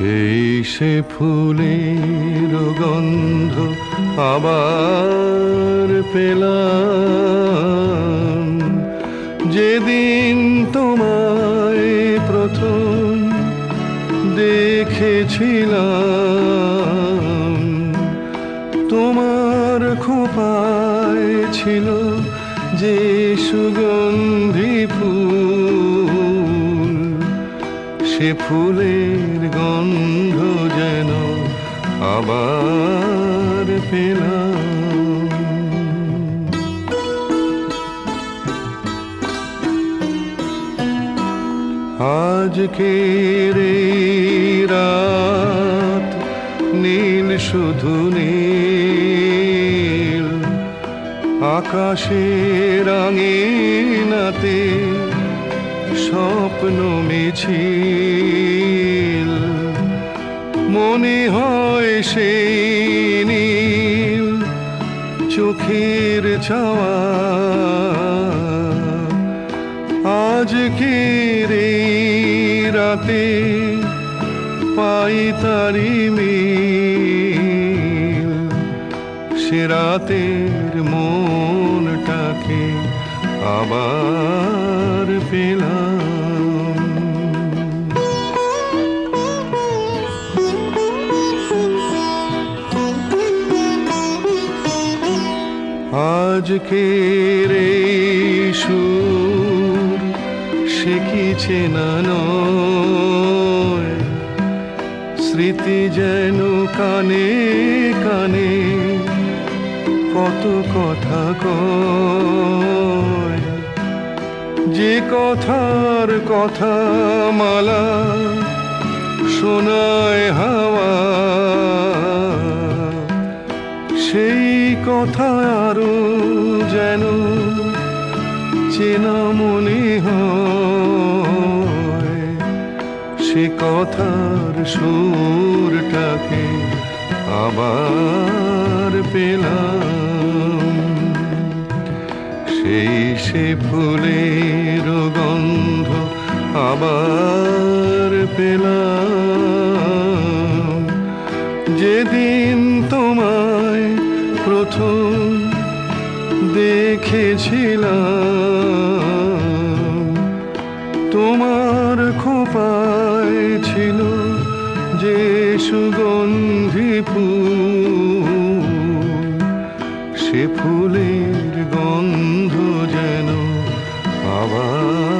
সেই সে ফুলের গন্ধ আবার পেলাম। যেদিন তোমায় প্রথম দেখেছিলাম, তোমার খোপায় ছিল যে সুগন্ধি ফুল। সে ফুলের গন্ধ যেন আবার পেলাম। আজকের এই রাত নীল শুধু নীল আকাশে রাঙিনাতে স্বপ্ন মিছিল। মনে হয় নীল চোখের চাওয়া আজকের এই রাতে পাই তারি মিল। সে রাতের মনটাকে আবার পেলাম। আজকের এই সুর সে কি স্মৃতি যেন কানে কানে কত কথা যে কথার কথা মালা শোনায় হাওয়া, সেই কথা আরও যেন চেনা মনে সে কথার সুরটাকে আবার পেলাম। সে ফুলের গন্ধ আবার পেলাম। যেদিন তোমায় প্রথম দেখেছিলাম, তোমার খোপায় ছিল যে সুগন্ধি ফুল। সে ফুলের love.